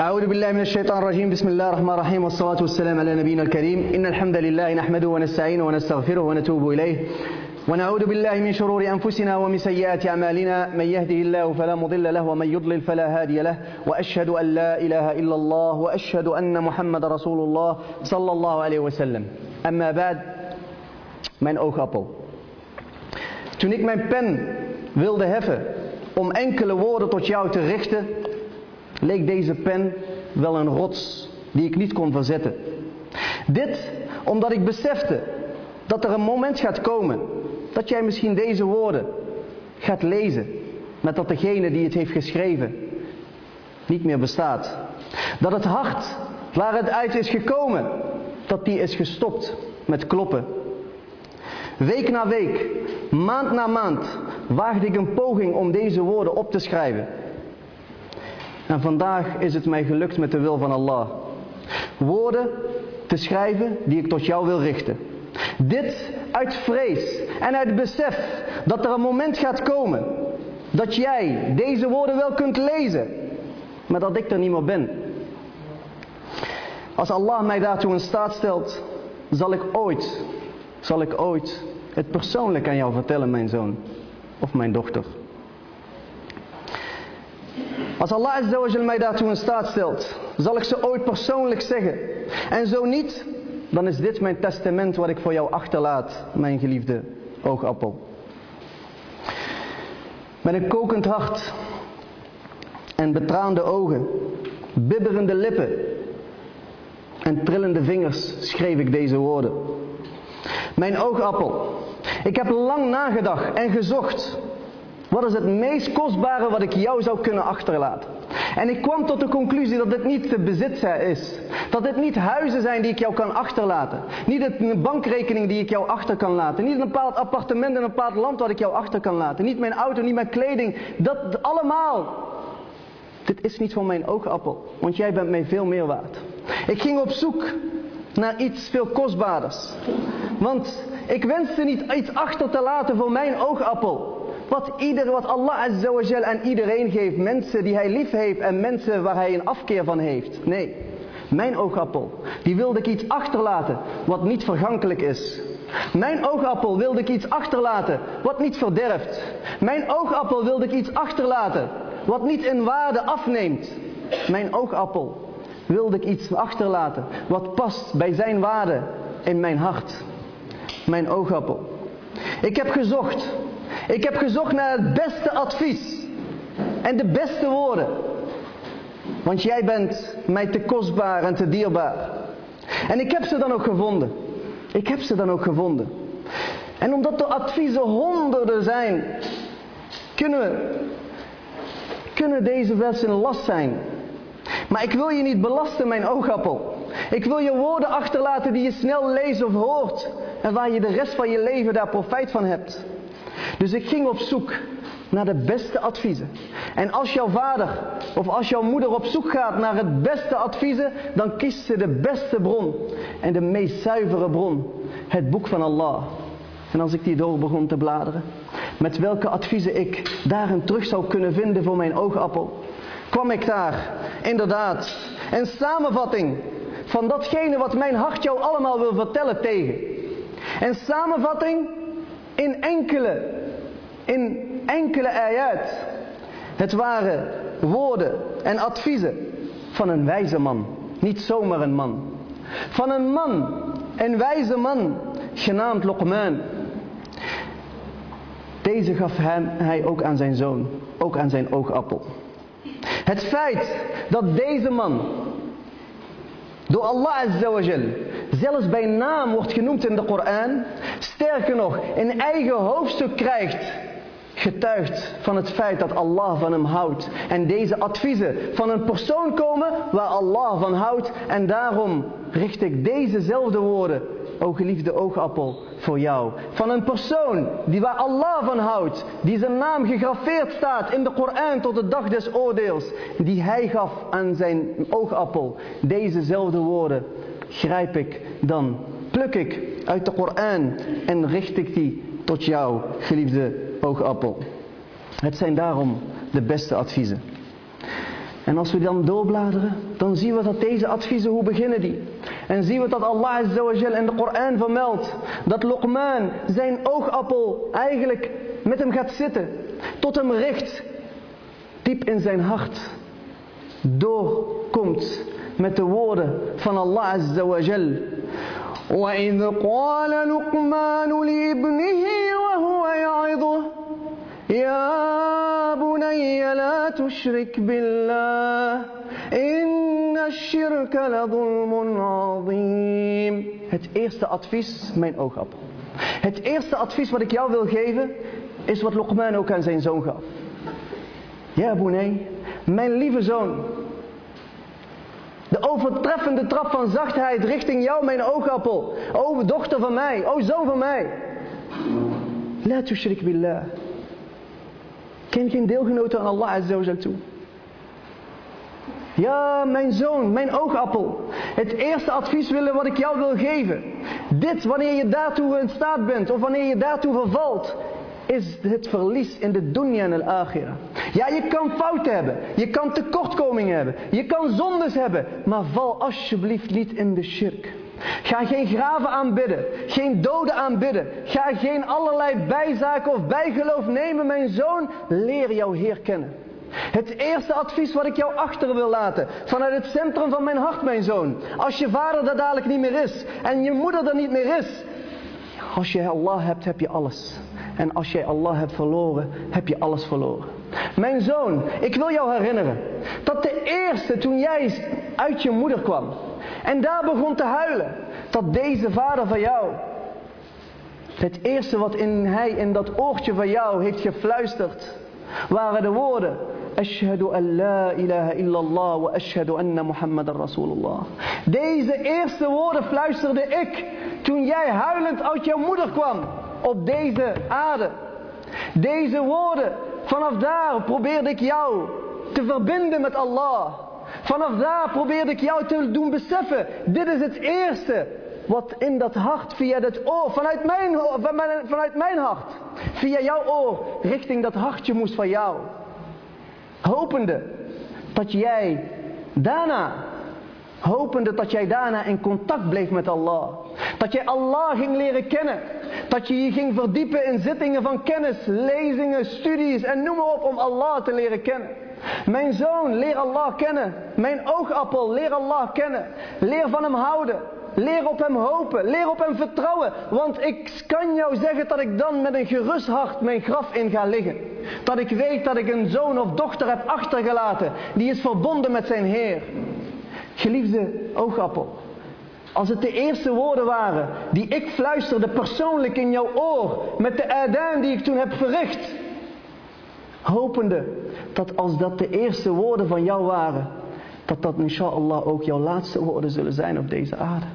أعوذ بالله من الشيطان الرجيم. بسم الله الرحمن الرحيم والصلاة والسلام على نبينا الكريم. إن الحمد لله نحمده ونستعينه ونستغفره ونتوب إليه. ونعوذ بالله من شرور أنفسنا ومن سيئات أعمالنا. من يهده الله فلا مضل له ومن يضلل فلا هادي له. وأشهد أن لا إله إلا الله وأشهد أن محمد رسول الله صلى الله عليه وسلم. أما بعد mijn oogappel Toen ik mijn pen wilde heffen om enkele woorden tot jou te richten, leek deze pen wel een rots die ik niet kon verzetten. Dit omdat ik besefte dat er een moment gaat komen dat jij misschien deze woorden gaat lezen, met dat degene die het heeft geschreven niet meer bestaat. Dat het hart waar het uit is gekomen, dat die is gestopt met kloppen. Week na week, maand na maand, waagde ik een poging om deze woorden op te schrijven. En vandaag is het mij gelukt met de wil van Allah. Woorden te schrijven die ik tot jou wil richten. Dit uit vrees en uit besef dat er een moment gaat komen dat jij deze woorden wel kunt lezen, maar dat ik er niet meer ben. Als Allah mij daartoe in staat stelt, zal ik ooit, zal ik ooit het persoonlijk aan jou vertellen, mijn zoon of mijn dochter. Als Allah Azzawajal mij daartoe in staat stelt, zal ik ze ooit persoonlijk zeggen. En zo niet, dan is dit mijn testament wat ik voor jou achterlaat, mijn geliefde oogappel. Met een kokend hart en betraande ogen, bibberende lippen en trillende vingers schreef ik deze woorden. Mijn oogappel, ik heb lang nagedacht en gezocht. Wat is het meest kostbare wat ik jou zou kunnen achterlaten? En ik kwam tot de conclusie dat dit niet te bezit is. Dat dit niet huizen zijn die ik jou kan achterlaten. Niet een bankrekening die ik jou achter kan laten. Niet een bepaald appartement in een bepaald land wat ik jou achter kan laten. Niet mijn auto, niet mijn kleding. Dat allemaal. Dit is niet van mijn oogappel. Want jij bent mij veel meer waard. Ik ging op zoek naar iets veel kostbaarders. Want ik wenste niet iets achter te laten voor mijn oogappel. Wat, ieder, wat Allah Azzawajal aan iedereen geeft. Mensen die hij lief heeft en mensen waar hij een afkeer van heeft. Nee, mijn oogappel. Die wilde ik iets achterlaten wat niet vergankelijk is. Mijn oogappel wilde ik iets achterlaten wat niet verderft. Mijn oogappel wilde ik iets achterlaten wat niet in waarde afneemt. Mijn oogappel wilde ik iets achterlaten wat past bij zijn waarde in mijn hart. Mijn oogappel. Ik heb gezocht. Ik heb gezocht naar het beste advies. En de beste woorden. Want jij bent mij te kostbaar en te dierbaar. En ik heb ze dan ook gevonden. Ik heb ze dan ook gevonden. En omdat de adviezen honderden zijn, kunnen, we, kunnen deze wel een last zijn. Maar ik wil je niet belasten, mijn oogappel. Ik wil je woorden achterlaten die je snel leest of hoort. En waar je de rest van je leven daar profijt van hebt. Dus ik ging op zoek naar de beste adviezen. En als jouw vader of als jouw moeder op zoek gaat naar het beste adviezen, dan kiest ze de beste bron en de meest zuivere bron, het boek van Allah. En als ik die door begon te bladeren, met welke adviezen ik daarin terug zou kunnen vinden voor mijn oogappel, kwam ik daar inderdaad een samenvatting van datgene wat mijn hart jou allemaal wil vertellen tegen. Een samenvatting in enkele, in enkele ayat. Het waren woorden en adviezen van een wijze man. Niet zomaar een man. Van een man, een wijze man, genaamd Luqman. Deze gaf hem, hij ook aan zijn zoon, ook aan zijn oogappel. Het feit dat deze man door Allah Azzawajal zelfs bij naam wordt genoemd in de Koran, sterker nog, een eigen hoofdstuk krijgt, getuigt van het feit dat Allah van hem houdt. En deze adviezen van een persoon komen waar Allah van houdt. En daarom richt ik dezezelfde woorden, o geliefde oogappel, voor jou. Van een persoon die waar Allah van houdt, die zijn naam gegraveerd staat in de Koran tot de dag des oordeels, die hij gaf aan zijn oogappel. Dezezelfde woorden grijp ik dan, pluk ik uit de Koran en richt ik die tot jou, geliefde oogappel. Het zijn daarom de beste adviezen. En als we dan doorbladeren, dan zien we dat deze adviezen, hoe beginnen die? En zien we dat Allah in de Koran vermeldt dat Luqman zijn oogappel eigenlijk met hem gaat zitten, tot hem richt, diep in zijn hart, doorkomt met de woorden van Allah. وإذ قال لقمان لابنه وهو يعظه يا بني لا تشرك بالله إن الشرك لظلم عظيم Het eerste advies, mijn oogappel. Het eerste advies wat ik jou wil geven, is wat Luqman ook aan zijn zoon gaf. Ja, Boenay, mijn lieve zoon. De overtreffende trap van zachtheid richting jou, mijn oogappel. O dochter van mij, o zoon van mij. La tushrik billah. Ken geen deelgenoten aan Allah Azza toe. Ja, mijn zoon, mijn oogappel. Het eerste advies willen wat ik jou wil geven. Dit, wanneer je daartoe in staat bent, of wanneer je daartoe vervalt, is het verlies in de dunya en de akhira. Ja, je kan fouten hebben. Je kan tekortkomingen hebben. Je kan zondes hebben. Maar val alsjeblieft niet in de shirk. Ga geen graven aanbidden. Geen doden aanbidden. Ga geen allerlei bijzaken of bijgeloof nemen, mijn zoon. Leer jouw Heer kennen. Het eerste advies wat ik jou achter wil laten, vanuit het centrum van mijn hart, mijn zoon. Als je vader er dadelijk niet meer is en je moeder er niet meer is. Als je Allah hebt, heb je alles. En als jij Allah hebt verloren, heb je alles verloren. Mijn zoon, ik wil jou herinneren dat de eerste toen jij uit je moeder kwam en daar begon te huilen, dat deze vader van jou, het eerste wat in hij in dat oortje van jou heeft gefluisterd, waren de woorden. Ashhadu an la ilaha illallah wa ashhadu anna Muhammadan Rasulullah. Deze eerste woorden fluisterde ik toen jij huilend uit jouw moeder kwam op deze aarde. Deze woorden, vanaf daar probeerde ik jou te verbinden met Allah. Vanaf daar probeerde ik jou te doen beseffen, dit is het eerste wat in dat hart, via dat oor, vanuit mijn, vanuit mijn hart, via jouw oor, richting dat hartje moest van jou. Hopende dat jij daarna Hopende dat jij daarna in contact bleef met Allah. Dat jij Allah ging leren kennen. Dat je je ging verdiepen in zittingen van kennis, lezingen, studies en noem maar op om Allah te leren kennen. Mijn zoon, leer Allah kennen. Mijn oogappel, leer Allah kennen. Leer van hem houden. Leer op hem hopen. Leer op hem vertrouwen. Want ik kan jou zeggen dat ik dan met een gerust hart mijn graf in ga liggen. Dat ik weet dat ik een zoon of dochter heb achtergelaten. Die is verbonden met zijn Heer. Geliefde oogappel. Als het de eerste woorden waren die ik fluisterde persoonlijk in jouw oor met de adaan die ik toen heb verricht. Hopende dat als dat de eerste woorden van jou waren, dat dat inshallah ook jouw laatste woorden zullen zijn op deze aarde.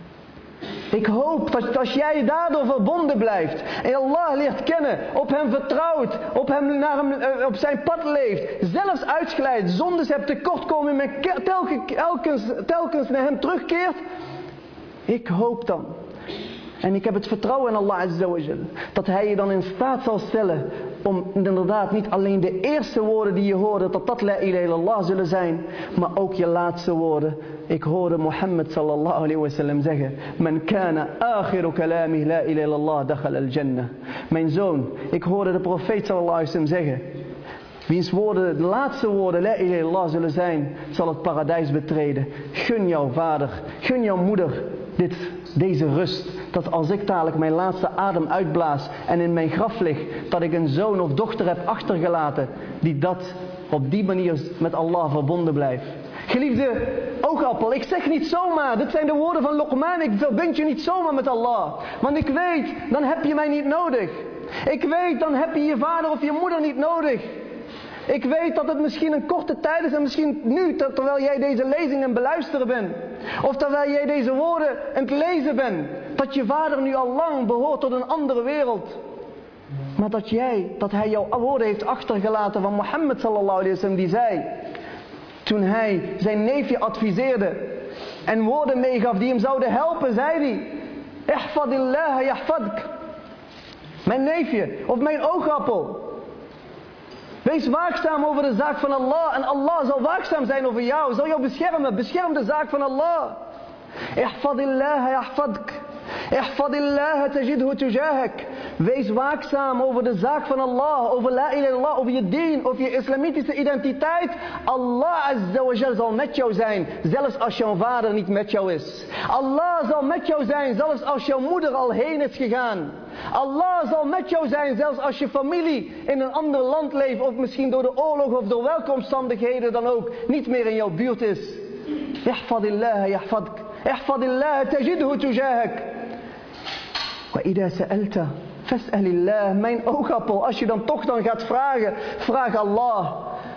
Ik hoop dat als jij daardoor verbonden blijft en Allah leert kennen, op hem vertrouwt, op, hem naar hem, eh, op zijn pad leeft, zelfs uitglijdt, zondes hebt tekortkomen en telkens, telkens naar hem terugkeert. Ik hoop dan en ik heb het vertrouwen in Allah Azza Dat Hij je dan in staat zal stellen om inderdaad niet alleen de eerste woorden die je hoorde, dat dat la ilaha zullen zijn, maar ook je laatste woorden. Ik hoorde Mohammed sallallahu alayhi wa sallam zeggen, Men kana akhiru kalami la ilaha illallah al jannah. Mijn zoon, ik hoorde de profeet sallallahu alayhi wa sallam zeggen, Wiens woorden, de laatste woorden, la ilaha zullen zijn, zal het paradijs betreden. Gun jouw vader, gun jouw moeder dit, deze rust. Dat als ik dadelijk mijn laatste adem uitblaas en in mijn graf lig, dat ik een zoon of dochter heb achtergelaten die dat op die manier met Allah verbonden blijft. Geliefde oogappel, ik zeg niet zomaar, dit zijn de woorden van Luqman, ik verbind je niet zomaar met Allah. Want ik weet, dan heb je mij niet nodig. Ik weet, dan heb je je vader of je moeder niet nodig. Ik weet dat het misschien een korte tijd is en misschien nu, terwijl jij deze lezingen beluisteren bent. Of terwijl jij deze woorden aan het lezen bent. Dat je vader nu al lang behoort tot een andere wereld. Maar dat jij, dat hij jouw woorden heeft achtergelaten van Mohammed sallallahu alayhi wasallam die zei. Toen hij zijn neefje adviseerde en woorden meegaf die hem zouden helpen, zei hij. Ihfadillah yahfadk. Mijn neefje of mijn oogappel. Wees waakzaam over de zaak van Allah. En Allah zal waakzaam zijn over jou. Zal jou beschermen. Bescherm de zaak van Allah. Ihfadillah yahfadk. Ihfadillah tajidhu tujahak. Wees waakzaam over de zaak van Allah, over la ilaha illallah, over je dien, over je islamitische identiteit. Allah azza wa zal met jou zijn, zelfs als jouw vader niet met jou is. Allah zal met jou zijn, zelfs als jouw moeder al heen is gegaan. Allah zal met jou zijn, zelfs als je familie in een ander land leeft, of misschien door de oorlog of door welke omstandigheden dan ook, niet meer in jouw buurt is. Ihfadillah yahfadk. Ihfadillah tajidhu tujahak. وإذا سألت Fas'alillah, mijn oogappel. Als je dan toch dan gaat vragen, vraag Allah.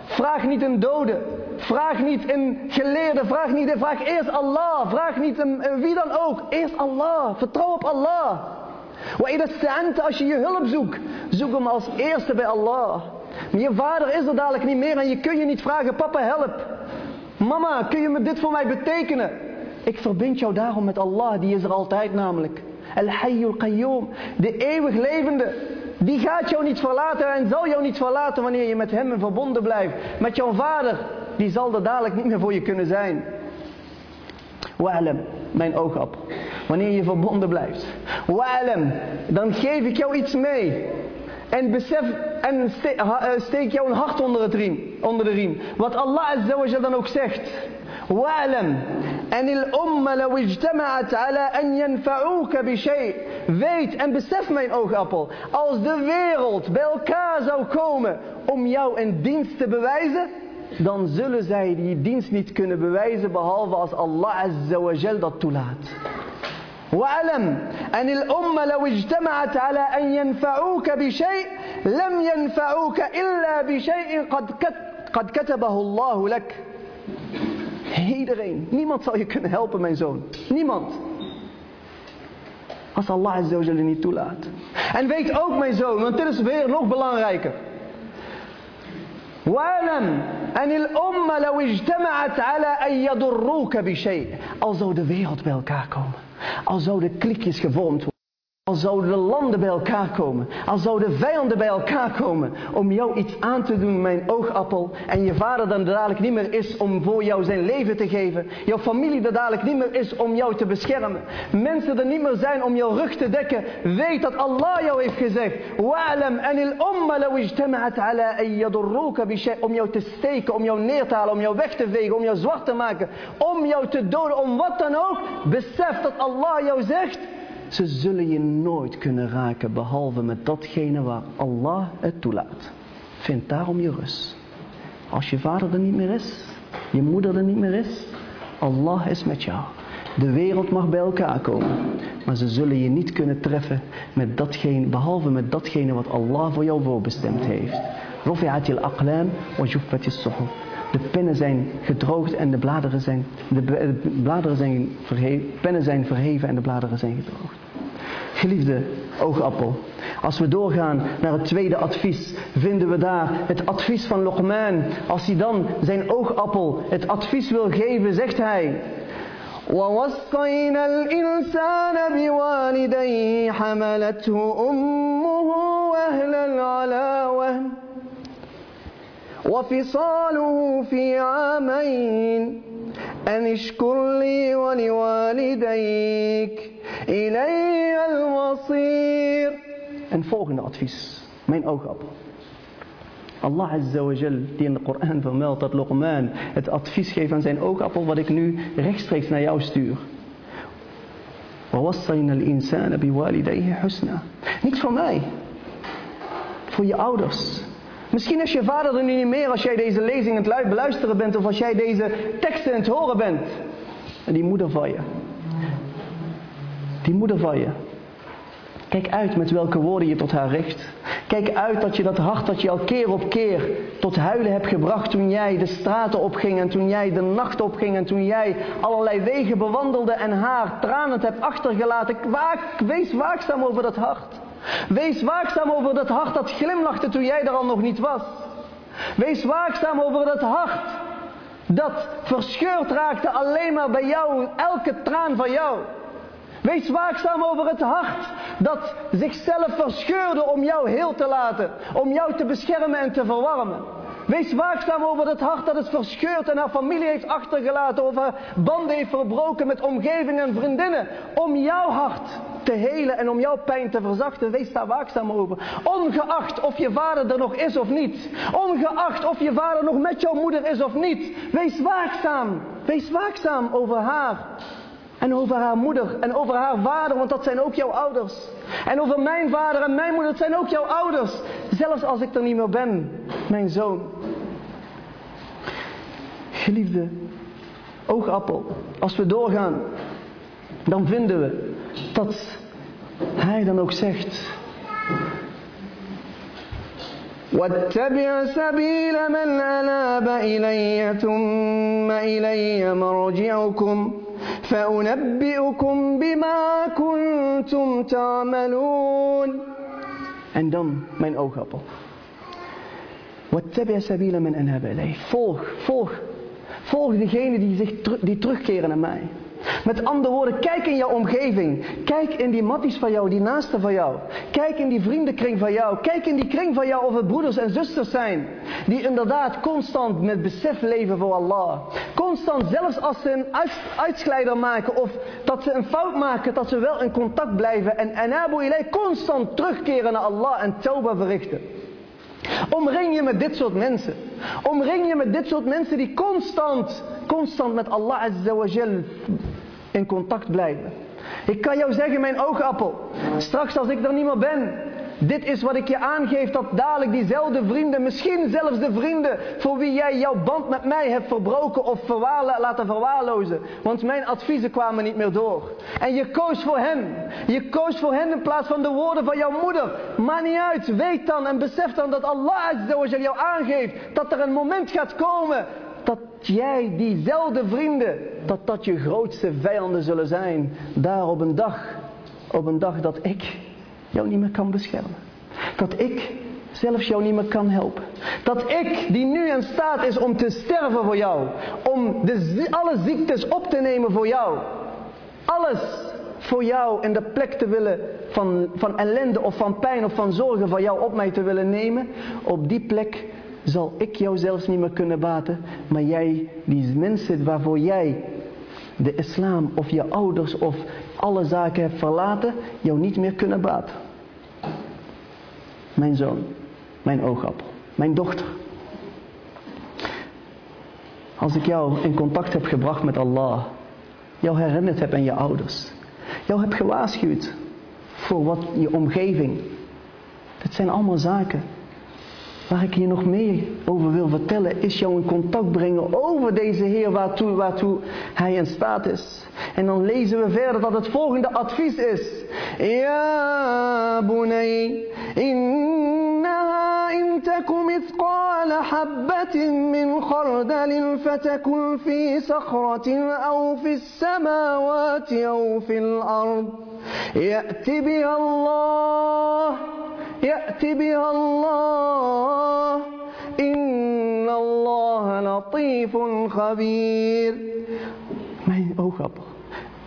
Vraag niet een dode. Vraag niet een geleerde. Vraag niet, vraag eerst Allah. Vraag niet een, wie dan ook. Eerst Allah. Vertrouw op Allah. Als je je hulp zoekt, zoek hem als eerste bij Allah. Maar je vader is er dadelijk niet meer en je kun je niet vragen, papa help. Mama, kun je me dit voor mij betekenen? Ik verbind jou daarom met Allah, die is er altijd namelijk. Al-Hayyul Qayyum. De eeuwig levende. Die gaat jou niet verlaten en zal jou niet verlaten wanneer je met hem verbonden blijft. Met jouw vader. Die zal er dadelijk niet meer voor je kunnen zijn. Wa'alam, mijn oogappel. Wanneer je verbonden blijft. Wa'alam, dan geef ik jou iets mee. En besef en eh, steek jou een hart onder, het riem, onder de riem. Wat Allah Azza wa dan ook zegt. واعلم أن الأمة لو اجتمعت على أن ينفعوك بشيء Weet en besef mijn oogappel. Als de wereld bij elkaar zou komen om jou een dienst te bewijzen. Dan zullen zij die dienst niet kunnen bewijzen behalve als Allah Azza wa Jal dat toelaat. واعلم أن الأمة لو اجتمعت على أن ينفعوك بشيء لم ينفعوك إلا بشيء قد قد كتبه الله لك Iedereen. Niemand zal je kunnen helpen, mijn zoon. Niemand. Als Allah zo zullen niet toelaat. En weet ook, mijn zoon, want dit is weer nog belangrijker. واعلم أن الأمة لو اجتمعت على أن يضروك بشيء. Al zou de wereld bij elkaar komen. Al zouden klikjes gevormd worden. al zouden de landen bij elkaar komen, al zouden vijanden bij elkaar komen om jou iets aan te doen, mijn oogappel, en je vader dan dadelijk niet meer is om voor jou zijn leven te geven, jouw familie er dadelijk niet meer is om jou te beschermen, mensen er niet meer zijn om jouw rug te dekken, weet dat Allah jou heeft gezegd, wa'alam anil umma law ijtama'at ala an om jou te steken, om jou neer te halen, om jou weg te vegen, om jou zwart te maken, om jou te doden, om wat dan ook, besef dat Allah jou zegt, ze zullen je nooit kunnen raken behalve met datgene waar Allah het toelaat. Vind daarom je rust. Als je vader er niet meer is, je moeder er niet meer is, Allah is met jou. De wereld mag bij elkaar komen, maar ze zullen je niet kunnen treffen met datgene, behalve met datgene wat Allah voor jou voorbestemd heeft. Al-aqlam wa juffat suhuf De pennen zijn gedroogd en de bladeren zijn, de bladeren zijn verheven, pennen zijn verheven en de bladeren zijn gedroogd. Geliefde oogappel, als we doorgaan naar het tweede advies, vinden we daar het advies van Luqman. Als hij dan zijn oogappel het advies wil geven, zegt hij... ووصينا الإنسان بوالديه حملته أمه وهلا على وهن وفصاله في عامين أن اشكر لي ولوالديك إلي المصير Een volgende advies, mijn oogappel. Allah Azza wa Jal, die in de Koran vermeldt dat Luqman het advies geeft aan zijn oogappel, wat ik nu rechtstreeks naar jou stuur. Niet voor mij, voor je ouders. Misschien is je vader er nu niet meer als jij deze lezing aan het beluisteren bent of als jij deze teksten aan het horen bent. En die moeder van je. Die moeder van je. Kijk uit met welke woorden je tot haar richt. Kijk uit dat je dat hart dat je al keer op keer tot huilen hebt gebracht toen jij de straten opging en toen jij de nacht opging en toen jij allerlei wegen bewandelde en haar tranen hebt achtergelaten. Wees waakzaam over dat hart. Wees waakzaam over dat hart dat glimlachte toen jij er al nog niet was. Wees waakzaam over dat hart dat verscheurd raakte alleen maar bij jou, elke traan van jou. Wees waakzaam over het hart dat zichzelf verscheurde om jou heel te laten. Om jou te beschermen en te verwarmen. Wees waakzaam over het hart dat het verscheurd en haar familie heeft achtergelaten. Of haar banden heeft verbroken met omgeving en vriendinnen. Om jouw hart te helen en om jouw pijn te verzachten. Wees daar waakzaam over. Ongeacht of je vader er nog is of niet. Ongeacht of je vader nog met jouw moeder is of niet. Wees waakzaam. Wees waakzaam over haar. En over haar moeder en over haar vader, want dat zijn ook jouw ouders. En over mijn vader en mijn moeder, dat zijn ook jouw ouders. Zelfs als ik er niet meer ben, mijn zoon. Geliefde oogappel, als we doorgaan, dan vinden we dat hij dan ook zegt. واتبع سبيل من أناب إلي ثم إلي مرجعكم فأنبئكم بما كنتم تعملون En dan mijn oogappel. واتبع سبيل من أناب إلي. Volg, volg. Volg degene die, zich die terugkeren naar mij. Met andere woorden, kijk in jouw omgeving. Kijk in die matties van jou, die naasten van jou. Kijk in die vriendenkring van jou. Kijk in die kring van jou of het broeders en zusters zijn. Die inderdaad constant met besef leven voor Allah. Constant, zelfs als ze een uitschleider maken of dat ze een fout maken, dat ze wel in contact blijven. En, en Abu Ilay constant terugkeren naar Allah en tauba verrichten. Omring je met dit soort mensen. Omring je met dit soort mensen die constant, constant met Allah Azza in contact blijven. Ik kan jou zeggen, mijn oogappel, straks als ik er niet meer ben, dit is wat ik je aangeef, dat dadelijk diezelfde vrienden, misschien zelfs de vrienden voor wie jij jouw band met mij hebt verbroken of laten verwaarlozen. Want mijn adviezen kwamen niet meer door. En je koos voor hen. Je koos voor hen in plaats van de woorden van jouw moeder. Maakt niet uit. Weet dan en besef dan dat Allah jou aangeeft dat er een moment gaat komen dat jij diezelfde vrienden, dat dat je grootste vijanden zullen zijn. Daar op een dag, op een dag dat ik jou niet meer kan beschermen. Dat ik zelfs jou niet meer kan helpen. Dat ik, die nu in staat is om te sterven voor jou, om de, alle ziektes op te nemen voor jou, alles voor jou in de plek te willen van, van ellende of van pijn of van zorgen van jou op mij te willen nemen, op die plek zal ik jou zelfs niet meer kunnen baten, maar jij, die mensen waarvoor jij de islam of je ouders of alle zaken hebt verlaten, jou niet meer kunnen baten. Mijn zoon, mijn oogappel, mijn dochter. Als ik jou in contact heb gebracht met Allah, jou herinnerd heb aan je ouders, jou heb gewaarschuwd voor wat je omgeving. Dat zijn allemaal zaken Waar ik je nog meer over wil vertellen, is jou in contact brengen over deze Heer waartoe, waartoe Hij in staat is. En dan lezen we verder dat het volgende advies is. Ja, innaha in تك مثقال حبة من خردل فتكن في صخرة أو في السماوات أو في الأرض. يأت بها الله يأت بها الله. إن الله لطيف خبير. ما هي op.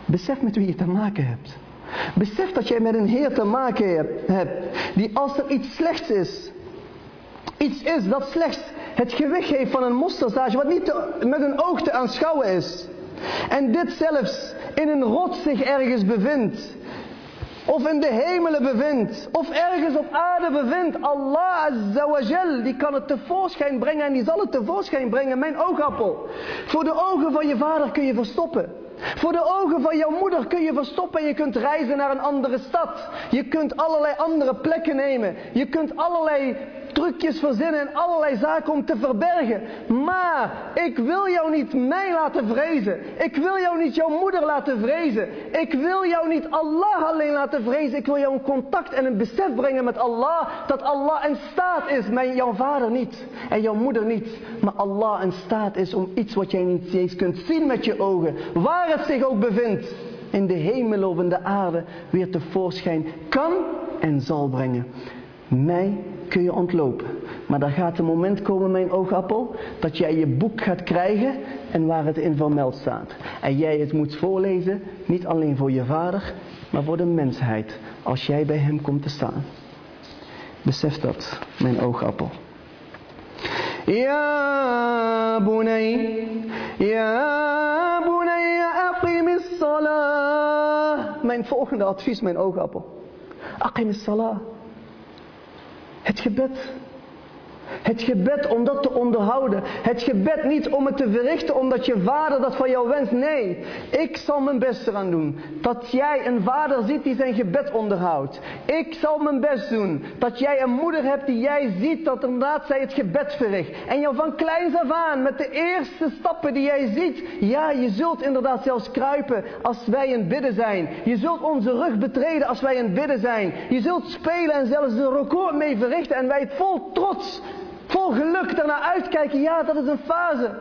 بسف met wie je te maken hebt. Besef dat jij met een Heer te maken hebt, die als er iets slechts is, iets is dat slechts het gewicht heeft van een mosterdzaadje, wat niet met een oog te aanschouwen is. En dit zelfs in een rot zich ergens bevindt of in de hemelen bevindt, of ergens op aarde bevindt, Allah Azawajal, die kan het tevoorschijn brengen en die zal het tevoorschijn brengen, mijn oogappel. Voor de ogen van je vader kun je verstoppen. Voor de ogen van jouw moeder kun je verstoppen en je kunt reizen naar een andere stad. Je kunt allerlei andere plekken nemen. Je kunt allerlei trucjes verzinnen en allerlei zaken om te verbergen. Maar ik wil jou niet mij laten vrezen. Ik wil jou niet jouw moeder laten vrezen. Ik wil jou niet Allah alleen laten vrezen. Ik wil jou een contact en een besef brengen met Allah. Dat Allah in staat is, mijn, jouw vader niet. En jouw moeder niet. Maar Allah in staat is om iets wat jij niet eens kunt zien met je ogen. Waar het zich ook bevindt. In de hemel of in de aarde weer tevoorschijn kan en zal brengen. Mij kun je ontlopen. Maar er gaat een moment komen, mijn oogappel, dat jij je boek gaat krijgen en waar het in vermeld staat. En jij het moet voorlezen, niet alleen voor je vader, maar voor de mensheid, als jij bij hem komt te staan. Besef dat, mijn oogappel. Bunay, ja, bunay, aqim salah. Mijn volgende advies, mijn oogappel. Aqim salah. Het gebed. Het gebed om dat te onderhouden. Het gebed niet om het te verrichten omdat je vader dat van jou wenst. Nee, ik zal mijn best eraan doen. Dat jij een vader ziet die zijn gebed onderhoudt. Ik zal mijn best doen. Dat jij een moeder hebt die jij ziet dat inderdaad zij het gebed verricht. En jou van kleins af aan met de eerste stappen die jij ziet. Ja, je zult inderdaad zelfs kruipen als wij in bidden zijn. Je zult onze rug betreden als wij in bidden zijn. Je zult spelen en zelfs de record mee verrichten. En wij het vol trots Vol geluk daarna uitkijken, ja, dat is een fase.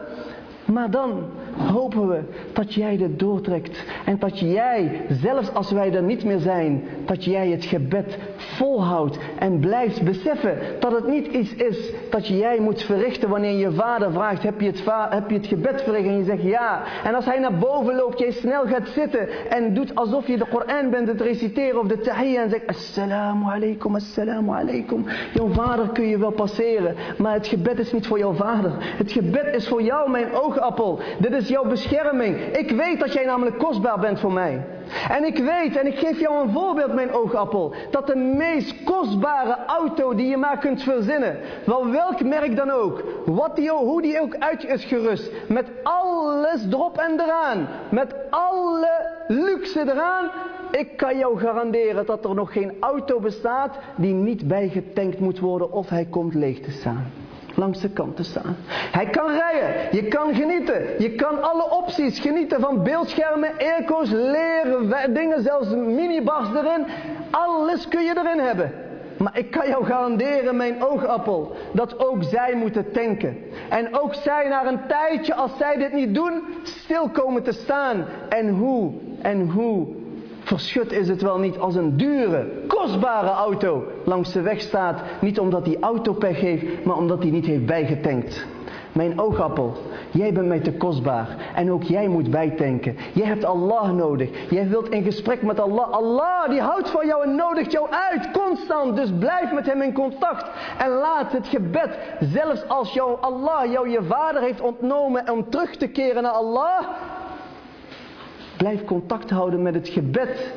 Maar dan hopen we dat jij dit doortrekt. En dat jij, zelfs als wij er niet meer zijn, dat jij het gebed volhoudt. En blijft beseffen dat het niet iets is dat jij moet verrichten wanneer je vader vraagt, heb je het, heb je het gebed verricht? En je zegt ja. En als hij naar boven loopt, jij snel gaat zitten en doet alsof je de Koran bent het reciteren of de tahiyya en zegt assalamu alaikum, assalamu alaikum. Jouw vader kun je wel passeren, maar het gebed is niet voor jouw vader. Het gebed is voor jou, mijn oogappel. Dit is jouw bescherming. Ik weet dat jij namelijk kostbaar bent voor mij. En ik weet, en ik geef jou een voorbeeld, mijn oogappel, dat de meest kostbare auto die je maar kunt verzinnen, wel welk merk dan ook, wat die, hoe die ook uit is gerust, met alles erop en eraan, met alle luxe eraan, ik kan jou garanderen dat er nog geen auto bestaat die niet bijgetankt moet worden of hij komt leeg te staan langs de kant te staan. Hij kan rijden, je kan genieten, je kan alle opties genieten van beeldschermen, airco's, leren, dingen, zelfs minibars erin. Alles kun je erin hebben. Maar ik kan jou garanderen, mijn oogappel, dat ook zij moeten tanken. En ook zij na een tijdje, als zij dit niet doen, stil komen te staan. En hoe, en hoe Verschut is het wel niet als een dure, kostbare auto langs de weg staat. Niet omdat die auto pech heeft, maar omdat hij niet heeft bijgetankt. Mijn oogappel, jij bent mij te kostbaar. En ook jij moet bijtanken. Jij hebt Allah nodig. Jij wilt in gesprek met Allah. Allah die houdt van jou en nodigt jou uit. Constant. Dus blijf met hem in contact. En laat het gebed, zelfs als jou Allah jou je vader heeft ontnomen om terug te keren naar Allah. Blijf contact houden met het gebed.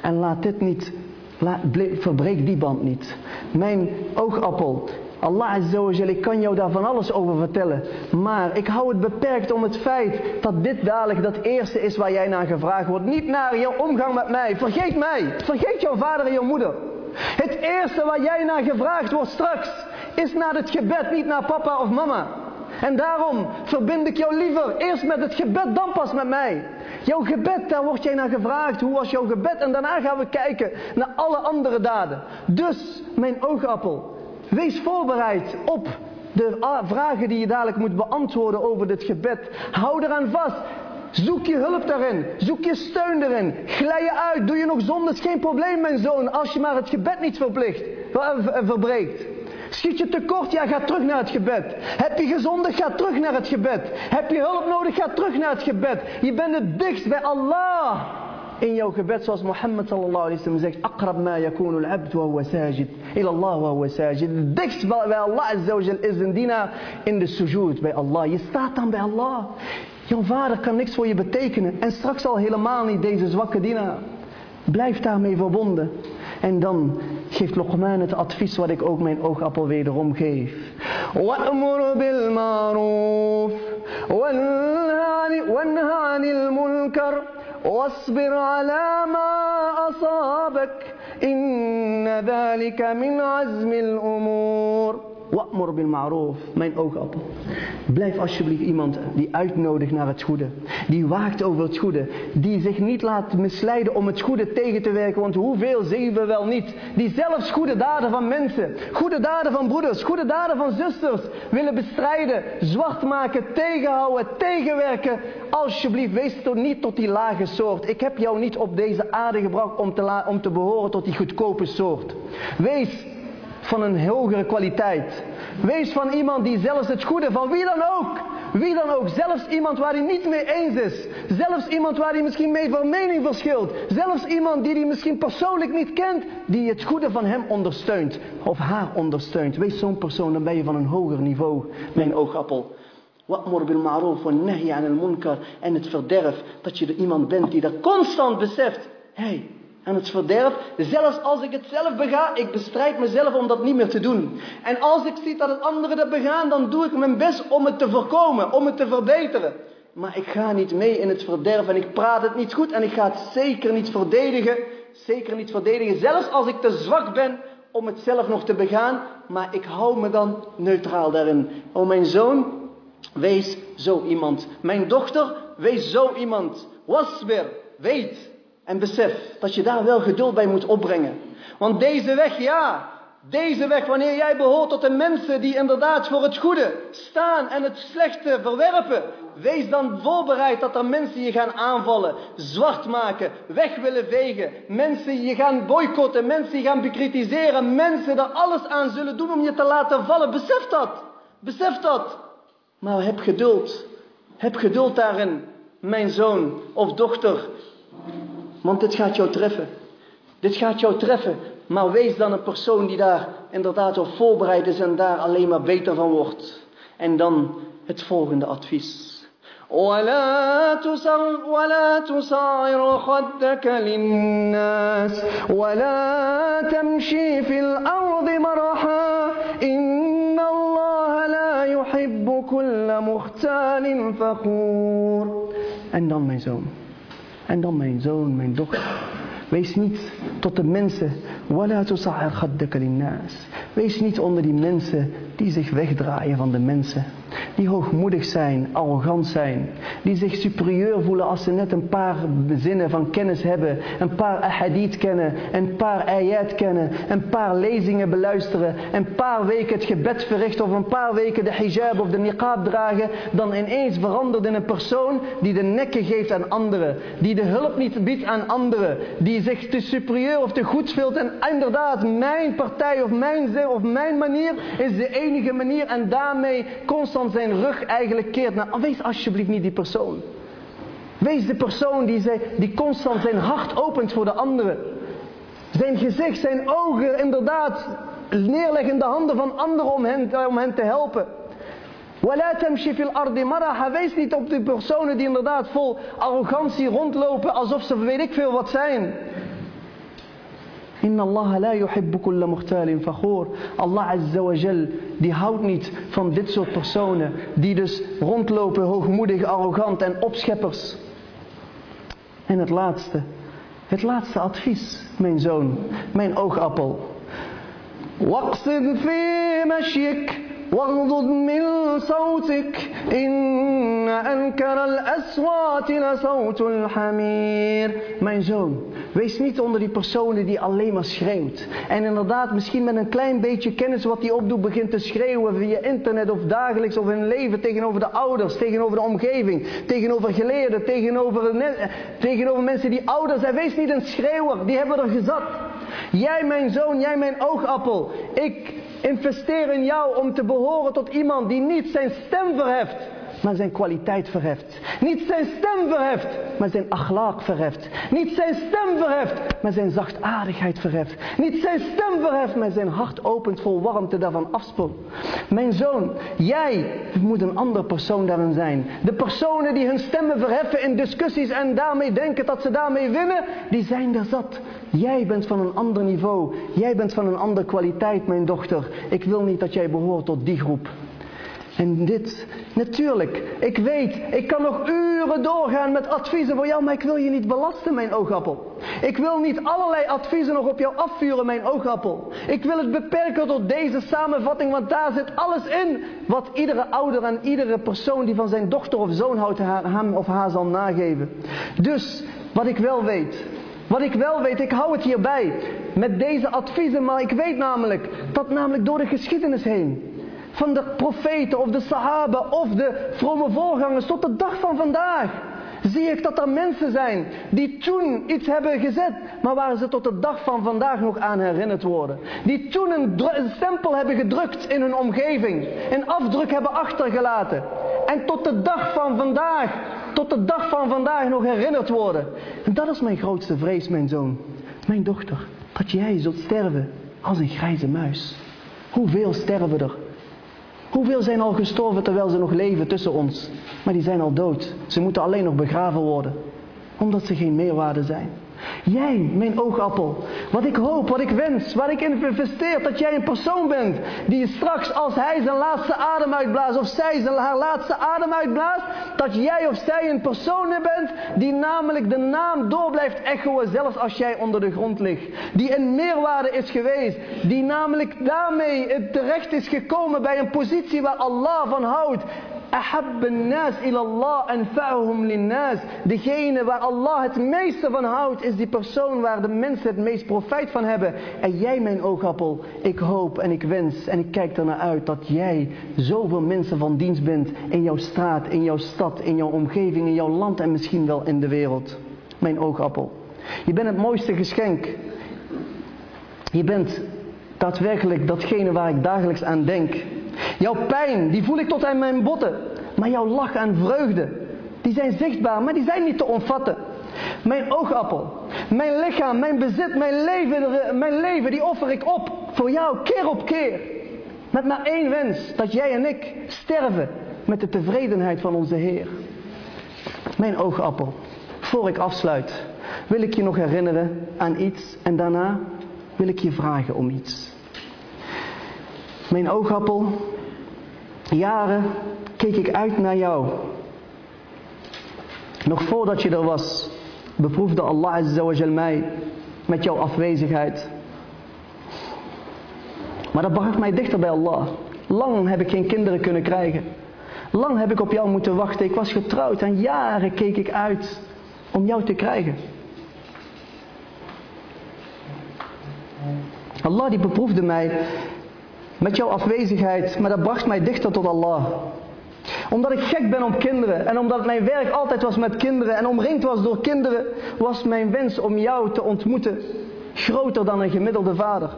En laat dit niet, laat, verbreek die band niet. Mijn oogappel. Allah Azzawajal, ik kan jou daar van alles over vertellen. Maar ik hou het beperkt om het feit dat dit dadelijk dat eerste is waar jij naar gevraagd wordt. Niet naar jouw omgang met mij. Vergeet mij. Vergeet jouw vader en jouw moeder. Het eerste waar jij naar gevraagd wordt straks is naar het gebed, niet naar papa of mama. En daarom verbind ik jou liever eerst met het gebed, dan pas met mij. Jouw gebed, daar word jij naar gevraagd. Hoe was jouw gebed? En daarna gaan we kijken naar alle andere daden. Dus, mijn oogappel, wees voorbereid op de vragen die je dadelijk moet beantwoorden over dit gebed. Hou eraan vast. Zoek je hulp daarin. Zoek je steun erin. Glij je uit. Doe je nog zondes. Geen probleem, mijn zoon. Als je maar het gebed niet verplicht, verbreekt. Schiet je tekort, ja, ga terug naar het gebed. Heb je gezondig, ga terug naar het gebed. Heb je hulp nodig, ga terug naar het gebed. Je bent het dichtst bij Allah. In jouw gebed, zoals Mohammed sallallahu alayhi wa sallam zegt, Aqrab ma yakunu al-abd wa huwa sajid. Ila Allah wa huwa sajid. Het dichtst bij Allah is een dienaar in de sujoed bij Allah. Je staat dan bij Allah. Jouw vader kan niks voor je betekenen. En straks al helemaal niet deze zwakke dienaar. Blijf daarmee verbonden. En dan geeft Luqman het advies wat ik ook mijn oogappel wederom geef. وَأْمُرْ بِالْمَعْرُوفِ وَانْهَ عَنِ الْمُنْكَرِ وَاصْبِرْ عَلَى مَا أَصَابَكَ إِنَّ ذَلِكَ مِنْ عَزْمِ الْأُمُورِ Wa'mur bil ma'roof, mijn oogappel. Blijf alsjeblieft iemand die uitnodigt naar het goede. Die waakt over het goede. Die zich niet laat misleiden om het goede tegen te werken. Want hoeveel zien we wel niet. Die zelfs goede daden van mensen, goede daden van broeders, goede daden van zusters willen bestrijden, zwart maken, tegenhouden, tegenwerken. Alsjeblieft, wees toch niet tot die lage soort. Ik heb jou niet op deze aarde gebracht om te, om te behoren tot die goedkope soort. Wees van een hogere kwaliteit. Wees van iemand die zelfs het goede van wie dan ook Wie dan ook. Zelfs iemand waar hij niet mee eens is. Zelfs iemand waar hij misschien mee van mening verschilt. Zelfs iemand die hij misschien persoonlijk niet kent. Die het goede van hem ondersteunt. Of haar ondersteunt. Wees zo'n persoon, dan ben je van een hoger niveau. Mijn oogappel. Wa'mur bil ma'roof wa nahi aan al munkar. En het verderf. Dat je iemand bent die dat constant beseft. Hey, aan het verderf. Zelfs als ik het zelf bega, ik bestrijd mezelf om dat niet meer te doen. En als ik zie dat het anderen dat begaan, dan doe ik mijn best om het te voorkomen, om het te verbeteren. Maar ik ga niet mee in het verderf en ik praat het niet goed en ik ga het zeker niet verdedigen. Zeker niet verdedigen, zelfs als ik te zwak ben om het zelf nog te begaan. Maar ik hou me dan neutraal daarin. O mijn zoon, wees zo iemand. Mijn dochter, wees zo iemand. Wasbir, weet en besef dat je daar wel geduld bij moet opbrengen. Want deze weg, ja, deze weg, wanneer jij behoort tot de mensen die inderdaad voor het goede staan en het slechte verwerpen, wees dan voorbereid dat er mensen je gaan aanvallen, zwart maken, weg willen vegen, mensen je gaan boycotten, mensen je gaan bekritiseren, mensen er alles aan zullen doen om je te laten vallen. Besef dat, besef dat. Maar heb geduld, heb geduld daarin, mijn zoon of dochter, want dit gaat jou treffen. Dit gaat jou treffen. Maar wees dan een persoon die daar inderdaad op voorbereid is en daar alleen maar beter van wordt. En dan het volgende advies. ولا تصر ولا تصعر خدك للناس ولا تمشي في الأرض مرحا إن الله لا يحب كل مختال فخور En dan mijn zoon. En dan mijn zoon, mijn dochter. Wees niet tot de mensen. Wees niet onder die mensen die zich wegdraaien van de mensen. Die hoogmoedig zijn, arrogant zijn. Die zich superieur voelen als ze net een paar zinnen van kennis hebben. Een paar ahadith kennen. Een paar ayat kennen. Een paar lezingen beluisteren. Een paar weken het gebed verrichten. Of een paar weken de hijab of de niqab dragen. Dan ineens verandert in een persoon die de nekken geeft aan anderen. Die de hulp niet biedt aan anderen. Die zich te superieur of te goed voelt. En inderdaad, mijn partij of mijn zin of mijn manier is de enige manier. En daarmee constant zijn rug eigenlijk keert naar, ah, wees alsjeblieft niet die persoon. Wees de persoon die, die constant zijn hart opent voor de anderen. Zijn gezicht, zijn ogen inderdaad neerleggen in de handen van anderen om hen, om te helpen. Wees niet op die personen die inderdaad vol arrogantie rondlopen alsof ze weet ik veel wat zijn. Inna Allah la yuhibbu kulla mukhtalin fakhur. Allah Azza wa Jal, die houdt niet van dit soort personen. Die dus rondlopen hoogmoedig, arrogant en opscheppers. En het laatste. Het laatste advies, mijn zoon, mijn oogappel. Waqsid fi mashik. واغضض من صوتك إن أنكر الأصوات لصوت الحمير Mijn zoon, wees niet onder die personen die alleen maar schreeuwt. En inderdaad misschien met een klein beetje kennis wat hij opdoet begint te schreeuwen via internet of dagelijks of in leven tegenover de ouders, tegenover de omgeving, tegenover geleerden, tegenover, tegenover mensen die ouder zijn. Wees niet een schreeuwer, die hebben er gezat. Jij mijn zoon, jij mijn oogappel. Ik investeer in jou om te behoren tot iemand die niet zijn stem verheft, maar zijn kwaliteit verheft. Niet zijn stem verheft, maar zijn achlaak verheft. Niet zijn stem verheft, maar zijn zachtaardigheid verheft. Niet zijn stem verheft, maar zijn hart opent vol warmte daarvan afspoelt. Mijn zoon, jij moet een andere persoon daarin zijn. De personen die hun stemmen verheffen in discussies en daarmee denken dat ze daarmee winnen, die zijn er zat. Jij bent van een ander niveau. Jij bent van een andere kwaliteit, mijn dochter. Ik wil niet dat jij behoort tot die groep. En dit, natuurlijk, ik weet, ik kan nog uren doorgaan met adviezen voor jou, maar ik wil je niet belasten, mijn oogappel. Ik wil niet allerlei adviezen nog op jou afvuren, mijn oogappel. Ik wil het beperken tot deze samenvatting, want daar zit alles in wat iedere ouder en iedere persoon die van zijn dochter of zoon houdt, hem of haar zal nageven. Dus, wat ik wel weet, wat ik wel weet, ik hou het hierbij met deze adviezen, maar ik weet namelijk dat namelijk door de geschiedenis heen van de profeten of de sahaba of de vrome voorgangers tot de dag van vandaag. Zie ik dat er mensen zijn die toen iets hebben gezet, maar waar ze tot de dag van vandaag nog aan herinnerd worden. Die toen een, stempel hebben gedrukt in hun omgeving, een afdruk hebben achtergelaten. en tot de dag van vandaag, tot de dag van vandaag nog herinnerd worden. En dat is mijn grootste vrees, mijn zoon, mijn dochter, dat jij zult sterven als een grijze muis. Hoeveel sterven er? Hoeveel zijn al gestorven terwijl ze nog leven tussen ons? Maar die zijn al dood. Ze moeten alleen nog begraven worden, omdat ze geen meerwaarde zijn. Jij, mijn oogappel. Wat ik hoop, wat ik wens, waar ik in investeer, dat jij een persoon bent die straks als hij zijn laatste adem uitblaast of zij zijn haar laatste adem uitblaast, dat jij of zij een persoon bent die namelijk de naam door blijft echoen zelfs als jij onder de grond ligt. Die een meerwaarde is geweest, die namelijk daarmee terecht is gekomen bij een positie waar Allah van houdt. Ahab nas ilallah anfa'uhum linnas. Degene waar Allah het meeste van houdt is die persoon waar de mensen het meest profijt van hebben. En jij mijn oogappel, ik hoop en ik wens en ik kijk ernaar uit dat jij zoveel mensen van dienst bent in jouw straat, in jouw stad, in jouw omgeving, in jouw land en misschien wel in de wereld. Mijn oogappel. Je bent het mooiste geschenk. Je bent daadwerkelijk datgene waar ik dagelijks aan denk. Jouw pijn, die voel ik tot aan mijn botten. Maar jouw lach en vreugde, die zijn zichtbaar, maar die zijn niet te omvatten. Mijn oogappel, mijn lichaam, mijn bezit, mijn leven, mijn leven, die offer ik op voor jou keer op keer. Met maar één wens, dat jij en ik sterven met de tevredenheid van onze Heer. Mijn oogappel, voor ik afsluit, wil ik je nog herinneren aan iets en daarna wil ik je vragen om iets. Mijn oogappel, jaren keek ik uit naar jou. Nog voordat je er was, beproefde Allah Azza mij met jouw afwezigheid. Maar dat bracht mij dichter bij Allah. Lang heb ik geen kinderen kunnen krijgen. Lang heb ik op jou moeten wachten. Ik was getrouwd en jaren keek ik uit om jou te krijgen. Allah die beproefde mij met jouw afwezigheid, maar dat bracht mij dichter tot Allah. Omdat ik gek ben op kinderen en omdat mijn werk altijd was met kinderen en omringd was door kinderen, was mijn wens om jou te ontmoeten groter dan een gemiddelde vader.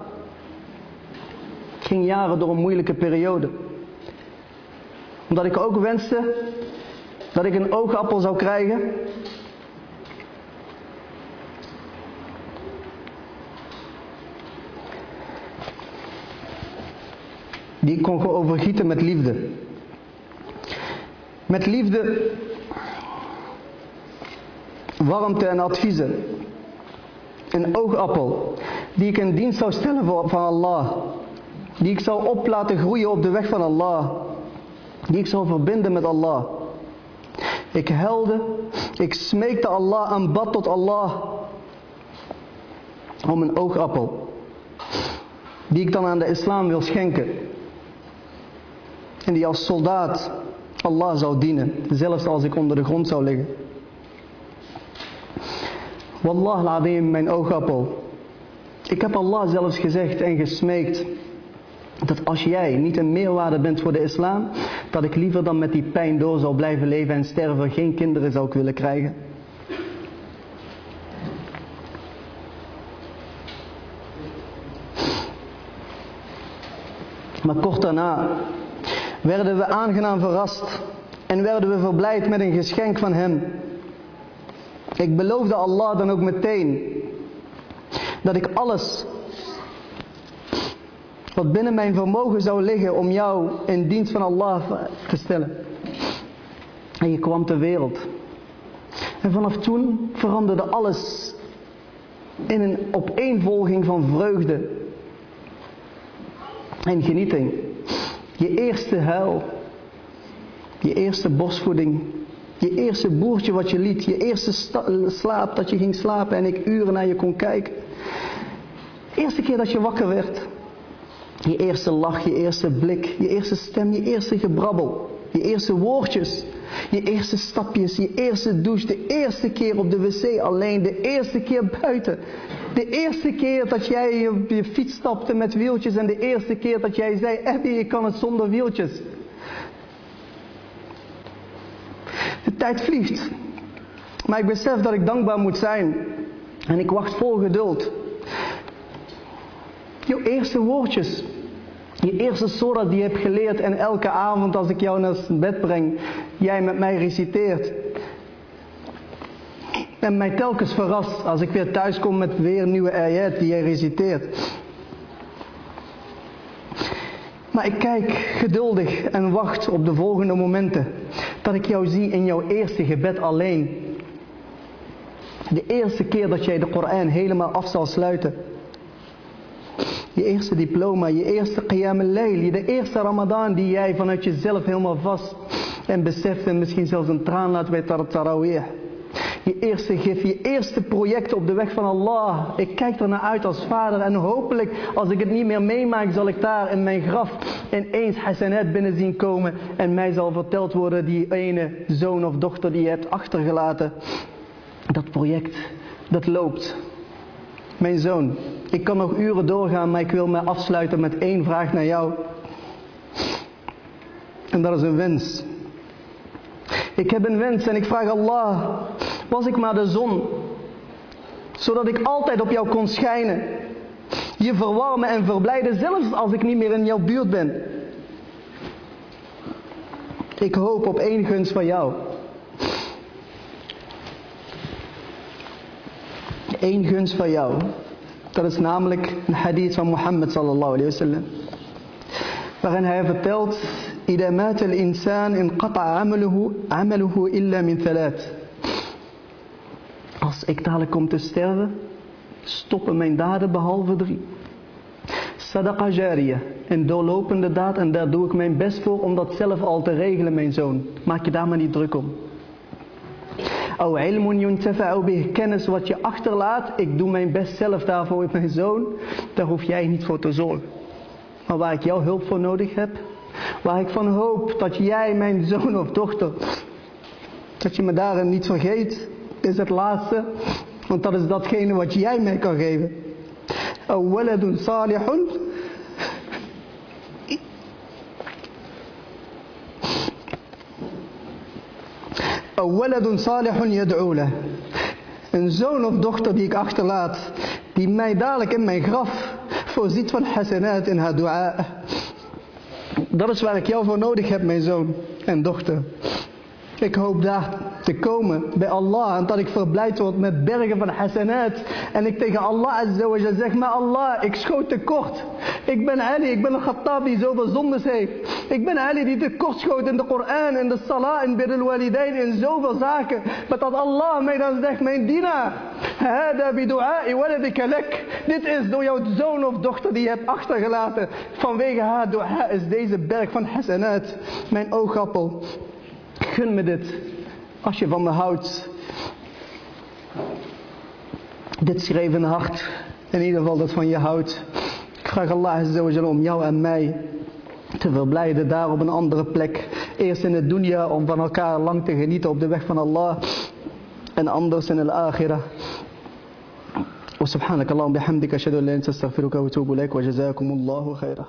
Ik ging jaren door een moeilijke periode. Omdat ik ook wenste dat ik een oogappel zou krijgen die ik kon overgieten met liefde. Met liefde, warmte en adviezen. Een oogappel die ik in dienst zou stellen van Allah. Die ik zou op laten groeien op de weg van Allah. Die ik zou verbinden met Allah. Ik helde, ik smeekte Allah en bad tot Allah om een oogappel. Die ik dan aan de islam wil schenken. Die als soldaat Allah zou dienen, zelfs als ik onder de grond zou liggen. Wallah ladim, mijn oogappel. Ik heb Allah zelfs gezegd en gesmeekt dat als jij niet een meerwaarde bent voor de islam, dat ik liever dan met die pijn door zou blijven leven en sterven, geen kinderen zou ik willen krijgen. Maar kort daarna werden we aangenaam verrast en werden we verblijd met een geschenk van Hem. Ik beloofde Allah dan ook meteen dat ik alles wat binnen mijn vermogen zou liggen om jou in dienst van Allah te stellen. En je kwam ter wereld. En vanaf toen veranderde alles in een opeenvolging van vreugde en genieting. Je eerste huil. Je eerste borstvoeding. Je eerste boertje wat je liet. Je eerste slaap dat je ging slapen en ik uren naar je kon kijken. De eerste keer dat je wakker werd. Je eerste lach, je eerste blik, je eerste stem, je eerste gebrabbel. Je eerste woordjes. Je eerste stapjes, je eerste douche, de eerste keer op de wc alleen, de eerste keer buiten. De eerste keer dat jij op je fiets stapte met wieltjes en de eerste keer dat jij zei, Abby, ik kan het zonder wieltjes. De tijd vliegt. Maar ik besef dat ik dankbaar moet zijn. En ik wacht vol geduld. Je eerste woordjes. Je eerste surah die je hebt geleerd en elke avond als ik jou naar bed breng, jij met mij reciteert. En mij telkens verrast als ik weer thuis kom met weer nieuwe ayat die jij reciteert. Maar ik kijk geduldig en wacht op de volgende momenten. Dat ik jou zie in jouw eerste gebed alleen. De eerste keer dat jij de Koran helemaal af zal sluiten. Je eerste diploma, je eerste qiyam al-layl, de eerste ramadan die jij vanuit jezelf helemaal vast en beseft en misschien zelfs een traan laat bij tarawih. Je eerste gif, je eerste project op de weg van Allah. Ik kijk er naar uit als vader en hopelijk als ik het niet meer meemaak zal ik daar in mijn graf ineens hasanet binnen zien komen. En mij zal verteld worden die ene zoon of dochter die je hebt achtergelaten. Dat project, dat loopt. Mijn zoon, ik kan nog uren doorgaan, maar ik wil me afsluiten met één vraag naar jou. En dat is een wens. Ik heb een wens en ik vraag Allah, was ik maar de zon, zodat ik altijd op jou kon schijnen. Je verwarmen en verblijden, zelfs als ik niet meer in jouw buurt ben. Ik hoop op één gunst van jou. Eén gunst van jou. Dat is namelijk een hadith van Mohammed sallallahu alayhi wasallam. Waarin hij vertelt, إذا مات الإنسان انقطع عمله, عمله إلا من ثلاث. als ik dadelijk kom te sterven, stoppen mijn daden behalve drie. Sadaqa jariya, een doorlopende daad en daar doe ik mijn best voor om dat zelf al te regelen mijn zoon. Maak je daar maar niet druk om. Au ilmun yuntafa'u bih, kennis wat je achterlaat, ik doe mijn best zelf daarvoor mijn zoon. Daar hoef jij niet voor te zorgen. Maar waar ik jouw hulp voor nodig heb, waar ik van hoop dat jij, mijn zoon of dochter, dat je me daarin niet vergeet, is het laatste. Want dat is datgene wat jij mij kan geven. Awaladun salihun. Awaladun salihun yad'ula. Een zoon of dochter die ik achterlaat, die mij dadelijk in mijn graf voorziet van hasanat in haar dua. Dat is waar ik jou voor nodig heb, mijn zoon en dochter. Ik hoop daar te komen bij Allah en dat ik verblijd word met bergen van hasanat. En ik tegen Allah azza wa zeg, maar Allah, ik schoot tekort. Ik ben Ali, ik ben een Khattab die zoveel zondes heeft. Ik ben Ali die tekort schoot in de Koran, in de Salah, in Birrul Walidain, in zoveel zaken. Maar dat Allah mij dan zegt, mijn dienaar, hada bi du'a'i waladika lek. Dit is door jouw zoon of dochter die je hebt achtergelaten. Vanwege haar dua is deze berg van hasanat mijn oogappel Gun me dit, als je van me houdt. Dit schreven hart, in ieder geval dat van je houdt. Ik vraag Allah om jou en mij te verblijden daar op een andere plek. Eerst in het dunya om van elkaar lang te genieten op de weg van Allah. En anders in al-akhirah. وسبحانك اللهم بحمدك أشهد أن لا إله إلا أنت أستغفرك وأتوب إليك وجزاكم الله خيرا